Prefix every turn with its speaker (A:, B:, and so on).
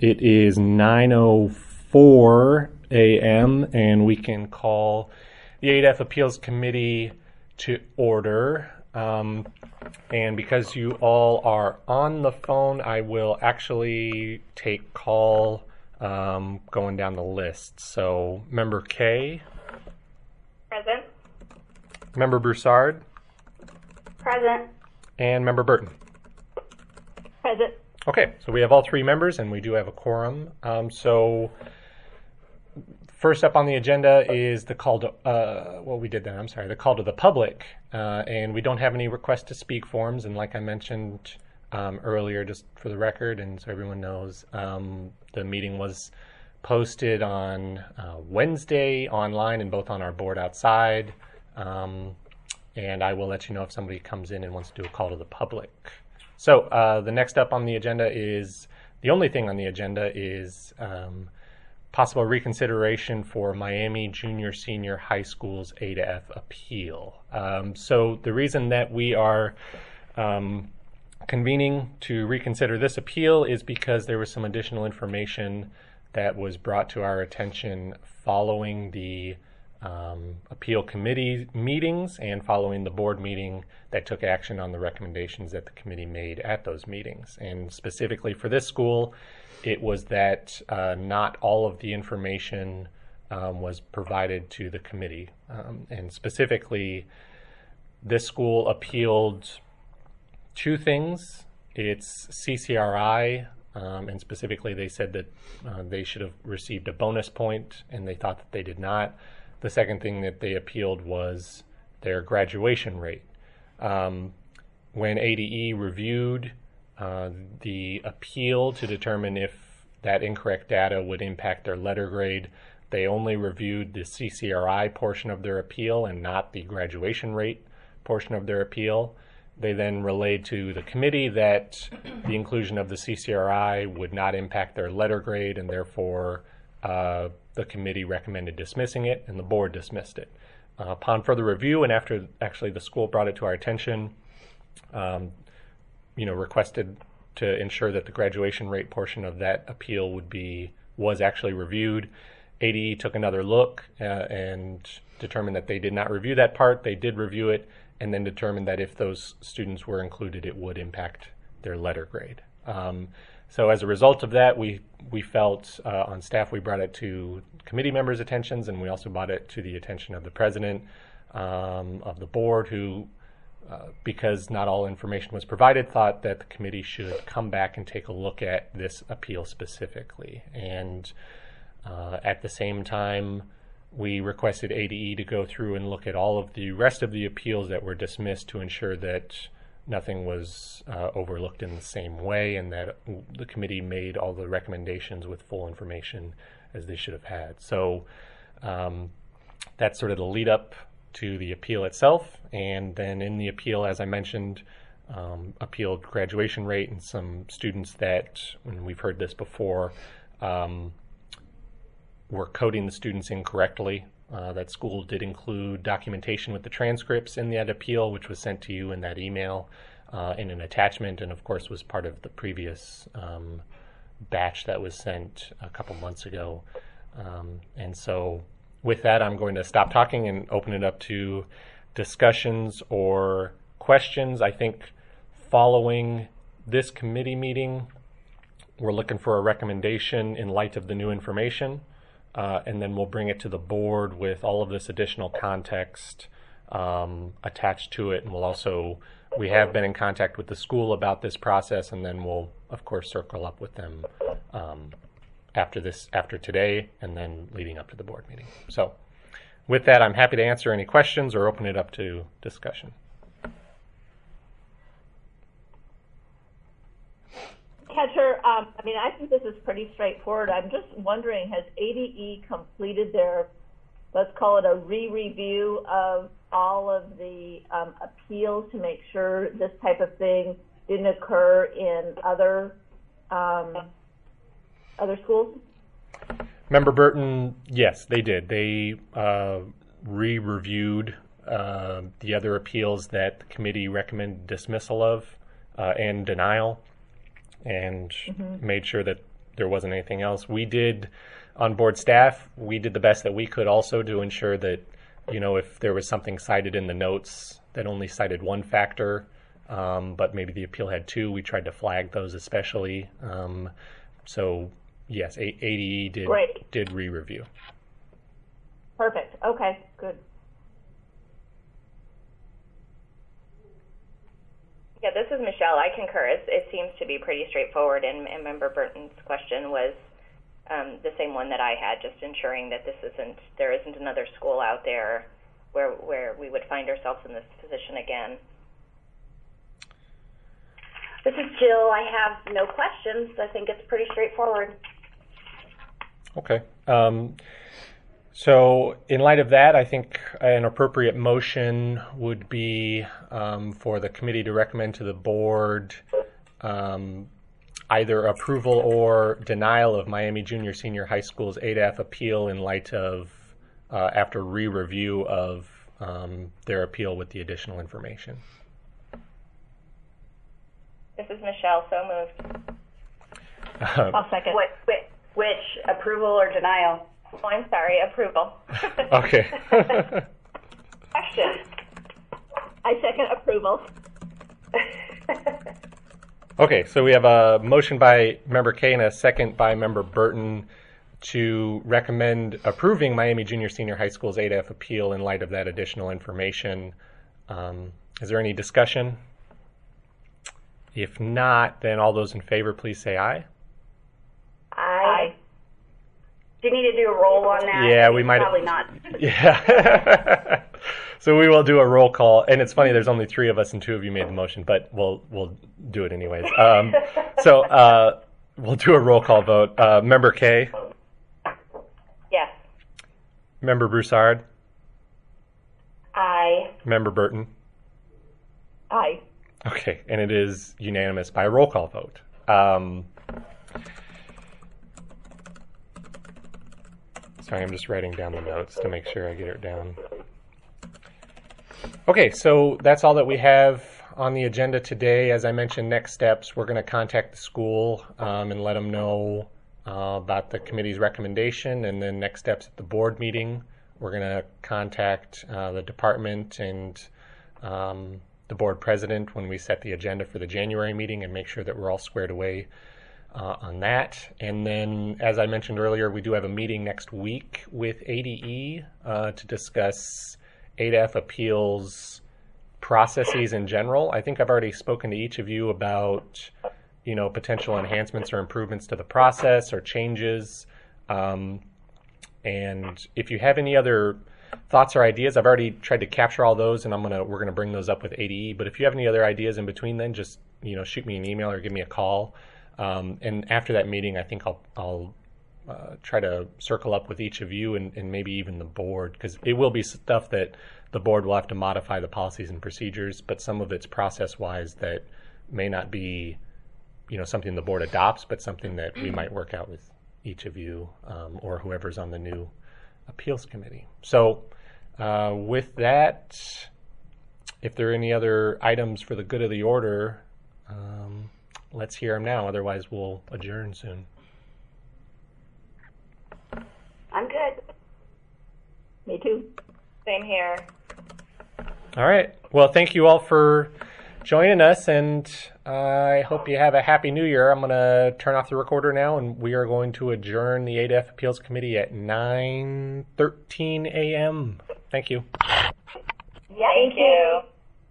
A: It is 9:04 a.m. and we can call the A to F Appeals Committee to order. Um, and because you all are on the phone, I will actually take call um, going down the list. So, Member K,
B: Present.
A: Member Broussard,
B: Present.
A: and Member Burton. Okay, so we have all three members, and we do have a quorum. Um, so, first up on the agenda is the call to, uh, well, we did that, I'm sorry, the call to the public. Uh, and we don't have any request to speak forms. And like I mentioned um, earlier, just for the record, and so everyone knows, um, the meeting was posted on uh, Wednesday online and both on our board outside. Um, and I will let you know if somebody comes in and wants to do a call to the public. So uh, the next up on the agenda is the only thing on the agenda is um, possible reconsideration for Miami Junior Senior High School's A to F appeal. Um, so the reason that we are um, convening to reconsider this appeal is because there was some additional information that was brought to our attention following the um, appeal committee meetings and following the board meeting that took action on the recommendations that the committee made at those meetings. And specifically for this school, it was that uh, not all of the information um, was provided to the committee. Um, and specifically, this school appealed two things it's CCRI, um, and specifically, they said that uh, they should have received a bonus point, and they thought that they did not. The second thing that they appealed was their graduation rate. Um, when ADE reviewed uh, the appeal to determine if that incorrect data would impact their letter grade, they only reviewed the CCRI portion of their appeal and not the graduation rate portion of their appeal. They then relayed to the committee that the inclusion of the CCRI would not impact their letter grade, and therefore uh, the committee recommended dismissing it, and the board dismissed it. Uh, upon further review, and after actually the school brought it to our attention, um, you know, requested to ensure that the graduation rate portion of that appeal would be was actually reviewed. ADE took another look uh, and determined that they did not review that part. They did review it and then determined that if those students were included, it would impact their letter grade. Um, so as a result of that, we we felt uh, on staff we brought it to committee members' attentions, and we also brought it to the attention of the president um, of the board, who, uh, because not all information was provided, thought that the committee should come back and take a look at this appeal specifically. And uh, at the same time, we requested ADE to go through and look at all of the rest of the appeals that were dismissed to ensure that nothing was uh, overlooked in the same way and that the committee made all the recommendations with full information as they should have had. So um, that's sort of the lead up to the appeal itself. And then in the appeal, as I mentioned, um, appealed graduation rate and some students that, and we've heard this before, um, were coding the students incorrectly. Uh, that school did include documentation with the transcripts in that appeal, which was sent to you in that email uh, in an attachment, and of course was part of the previous um, batch that was sent a couple months ago. Um, and so, with that, I'm going to stop talking and open it up to discussions or questions. I think following this committee meeting, we're looking for a recommendation in light of the new information uh, and then we'll bring it to the board with all of this additional context um, attached to it. And we'll also, we have been in contact with the school about this process, and then we'll, of course, circle up with them um, after this, after today, and then leading up to the board meeting. So, with that, I'm happy to answer any questions or open it up to discussion.
B: Catcher, um, I mean, I think this is pretty straightforward. I'm just wondering, has ADE completed their, let's call it a re-review of all of the um, appeals to make sure this type of thing didn't occur in other um, other schools?
A: Member Burton, yes, they did. They uh, re-reviewed uh, the other appeals that the committee recommended dismissal of uh, and denial and
B: Mm-hmm.
A: made sure that there wasn't anything else. We did on board staff. We did the best that we could also to ensure that you know if there was something cited in the notes that only cited one factor. Um, but maybe the appeal had two. We tried to flag those especially. Um, so yes, ADE did
B: Great.
A: did re-review.
B: Perfect. Okay, good.
C: Yeah, this is Michelle. I concur. It, it seems to be pretty straightforward, and, and Member Burton's question was um, the same one that I had, just ensuring that this isn't there isn't another school out there where where we would find ourselves in this position again.
D: This is Jill. I have no questions. I think it's pretty straightforward.
A: Okay. Um, so, in light of that, I think an appropriate motion would be um, for the committee to recommend to the board um, either approval or denial of Miami Junior Senior High School's ADAF appeal in light of uh, after re-review of um, their appeal with the additional information.
C: This is Michelle. So moved.
B: I'll second.
D: What, which, which approval or denial?
C: Oh, I'm sorry. Approval.
A: Okay.
D: Question.
B: I second approval.
A: Okay, so we have a motion by member Kay and a second by member Burton to recommend approving Miami Junior Senior High School's A to F appeal in light of that additional information. Um, is there any discussion? If not, then all those in favor, please say aye.
D: I. Do you need to do a roll on that?
A: Yeah, we might-
D: Probably not.
A: Yeah. so we will do a roll call, and it's funny. There's only three of us, and two of you made the motion, but we'll we'll do it anyways. Um, so uh, we'll do a roll call vote. Uh, Member Kay,
C: yes.
A: Member Broussard,
D: I.
A: Member Burton.
B: Aye.
A: Okay, and it is unanimous by roll call vote. Um, sorry, I'm just writing down the notes to make sure I get it down. Okay, so that's all that we have on the agenda today. As I mentioned, next steps, we're going to contact the school um, and let them know uh, about the committee's recommendation, and then next steps at the board meeting. We're going to contact uh, the department and um, the board president when we set the agenda for the January meeting and make sure that we're all squared away uh, on that. And then, as I mentioned earlier, we do have a meeting next week with ADE uh, to discuss A to F appeals processes in general. I think I've already spoken to each of you about, you know, potential enhancements or improvements to the process or changes. Um, and if you have any other thoughts or ideas, I've already tried to capture all those, and I'm gonna we're gonna bring those up with ADE. But if you have any other ideas in between, then just you know shoot me an email or give me a call. Um, and after that meeting, I think I'll I'll uh, try to circle up with each of you and, and maybe even the board because it will be stuff that the board will have to modify the policies and procedures, but some of it's process wise that may not be you know something the board adopts, but something that we might work out with each of you um, or whoever's on the new appeals committee. So, uh, with that, if there are any other items for the good of the order, um, let's hear them now. Otherwise, we'll adjourn soon.
D: I'm good.
B: Me too.
C: Same here.
A: All right. Well, thank you all for joining us, and I hope you have a happy new year. I'm going to turn off the recorder now, and we are going to adjourn the A to F Appeals Committee at 9:13 a.m. Thank you.
D: Yeah,
C: Thank you.